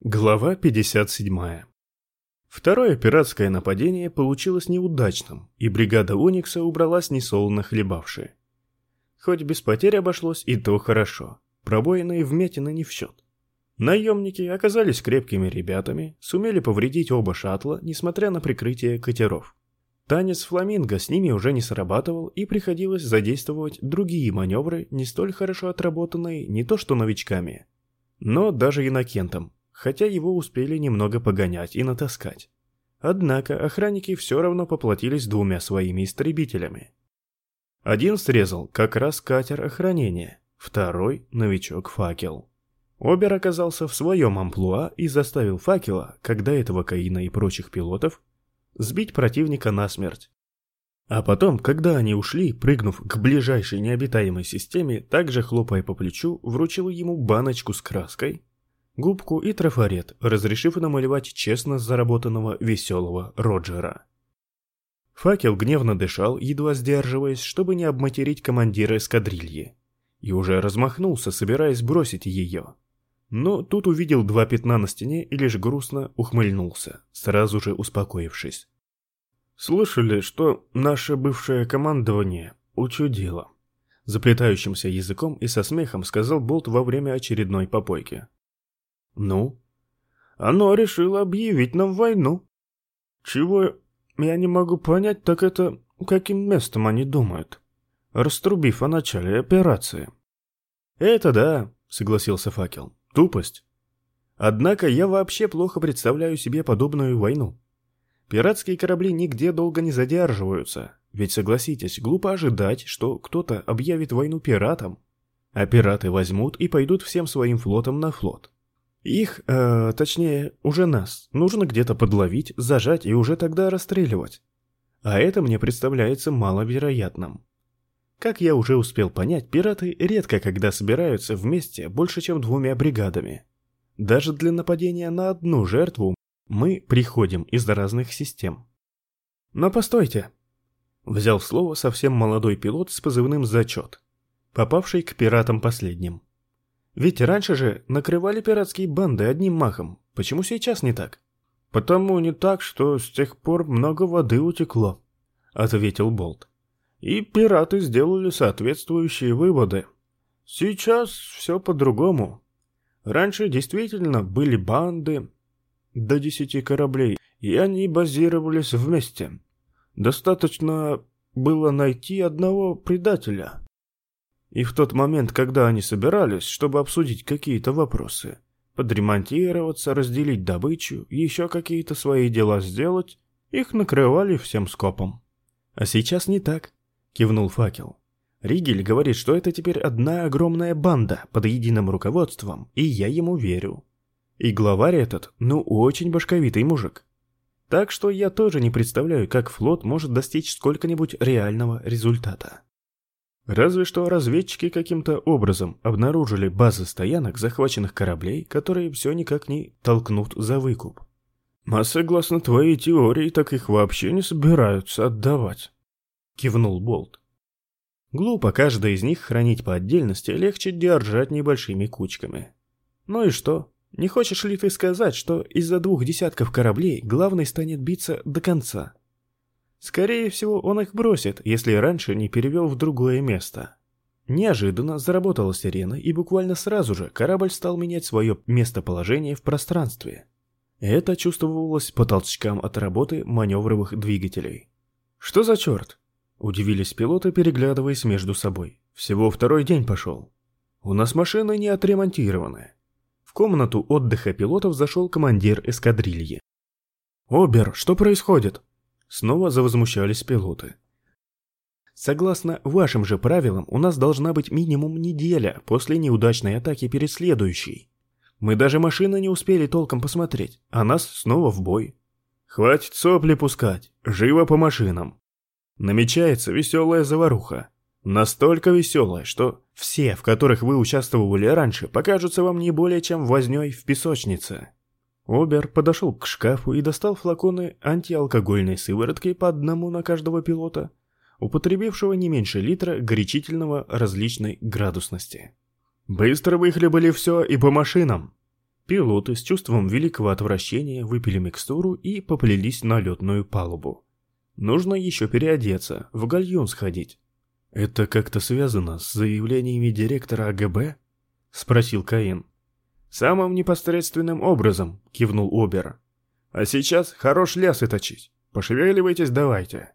Глава 57. Второе пиратское нападение получилось неудачным, и бригада Оникса убралась несолоно хлебавшие. Хоть без потерь обошлось, и то хорошо. Пробоины и вмятины не в счет. Наемники оказались крепкими ребятами, сумели повредить оба шаттла, несмотря на прикрытие катеров. Танец фламинго с ними уже не срабатывал, и приходилось задействовать другие маневры, не столь хорошо отработанные не то что новичками, но даже инокентом, хотя его успели немного погонять и натаскать. Однако охранники все равно поплатились двумя своими истребителями. Один срезал как раз катер охранения, второй — новичок-факел. Обер оказался в своем амплуа и заставил факела, когда этого Каина и прочих пилотов, сбить противника насмерть. А потом, когда они ушли, прыгнув к ближайшей необитаемой системе, также хлопая по плечу, вручил ему баночку с краской, губку и трафарет, разрешив намалевать честно заработанного веселого Роджера. Факел гневно дышал, едва сдерживаясь, чтобы не обматерить командира эскадрильи, и уже размахнулся, собираясь бросить ее. Но тут увидел два пятна на стене и лишь грустно ухмыльнулся, сразу же успокоившись. «Слышали, что наше бывшее командование учудило?» Заплетающимся языком и со смехом сказал Болт во время очередной попойки. Ну? Оно решило объявить нам войну. Чего я не могу понять, так это каким местом они думают, раструбив о начале операции. Это да, согласился Факел. Тупость. Однако я вообще плохо представляю себе подобную войну. Пиратские корабли нигде долго не задерживаются, ведь согласитесь, глупо ожидать, что кто-то объявит войну пиратам, а пираты возьмут и пойдут всем своим флотом на флот. Их, э, точнее, уже нас, нужно где-то подловить, зажать и уже тогда расстреливать. А это мне представляется маловероятным. Как я уже успел понять, пираты редко когда собираются вместе больше, чем двумя бригадами. Даже для нападения на одну жертву мы приходим из разных систем. Но постойте. Взял слово совсем молодой пилот с позывным «Зачет», попавший к пиратам последним. Ведь раньше же накрывали пиратские банды одним махом. Почему сейчас не так? Потому не так, что с тех пор много воды утекло, ответил Болт. И пираты сделали соответствующие выводы. Сейчас все по-другому. Раньше действительно были банды до десяти кораблей, и они базировались вместе. Достаточно было найти одного предателя. И в тот момент, когда они собирались, чтобы обсудить какие-то вопросы, подремонтироваться, разделить добычу, еще какие-то свои дела сделать, их накрывали всем скопом. А сейчас не так, кивнул факел. Ригель говорит, что это теперь одна огромная банда под единым руководством, и я ему верю. И главарь этот, ну, очень башковитый мужик. Так что я тоже не представляю, как флот может достичь сколько-нибудь реального результата. Разве что разведчики каким-то образом обнаружили базы стоянок захваченных кораблей, которые все никак не толкнут за выкуп. А согласно твоей теории, так их вообще не собираются отдавать. Кивнул Болт. Глупо каждый из них хранить по отдельности, легче держать небольшими кучками. Ну и что? Не хочешь ли ты сказать, что из-за двух десятков кораблей главный станет биться до конца? Скорее всего, он их бросит, если раньше не перевел в другое место. Неожиданно заработала сирена, и буквально сразу же корабль стал менять свое местоположение в пространстве. Это чувствовалось по толчкам от работы маневровых двигателей. «Что за черт?» – удивились пилоты, переглядываясь между собой. «Всего второй день пошел. У нас машины не отремонтированы». В комнату отдыха пилотов зашел командир эскадрильи. «Обер, что происходит?» Снова завозмущались пилоты. Согласно вашим же правилам, у нас должна быть минимум неделя после неудачной атаки перед следующей. Мы даже машины не успели толком посмотреть, а нас снова в бой. Хватит сопли пускать, живо по машинам. Намечается веселая заваруха. Настолько веселая, что все, в которых вы участвовали раньше, покажутся вам не более чем вознёй в песочнице. Обер подошел к шкафу и достал флаконы антиалкогольной сыворотки по одному на каждого пилота, употребившего не меньше литра горячительного различной градусности. «Быстро выхлебали все и по машинам!» Пилоты с чувством великого отвращения выпили микстуру и поплелись на летную палубу. Нужно еще переодеться, в гальюн сходить. «Это как-то связано с заявлениями директора АГБ?» – спросил Каин. «Самым непосредственным образом», — кивнул Обер. «А сейчас хорош лясы точить. Пошевеливайтесь давайте».